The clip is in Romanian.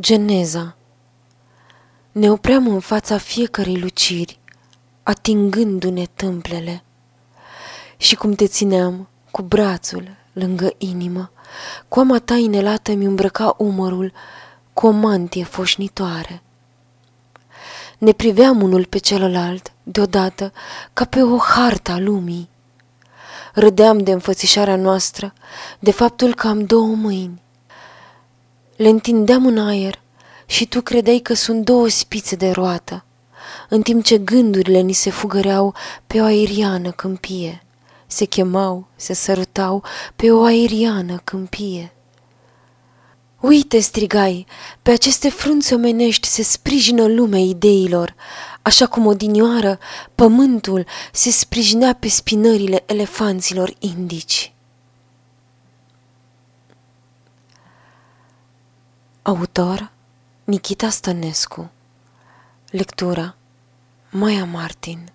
Geneza Ne opream în fața fiecărei luciri, atingându-ne tâmplele. Și cum te țineam, cu brațul lângă inimă, coama ta inelată mi îmbrăca umărul cu o mantie foșnitoare. Ne priveam unul pe celălalt, deodată, ca pe o harta a lumii. Râdeam de înfățișarea noastră, de faptul că am două mâini, le întindeam în aer și tu credeai că sunt două spițe de roată, în timp ce gândurile ni se fugăreau pe o aeriană câmpie. Se chemau, se sărutau pe o aeriană câmpie. Uite, strigai, pe aceste frunți omenești se sprijină lumea ideilor, așa cum odinioară pământul se sprijinea pe spinările elefanților indici. Autor Nikita Stănescu. Lectura Maia Martin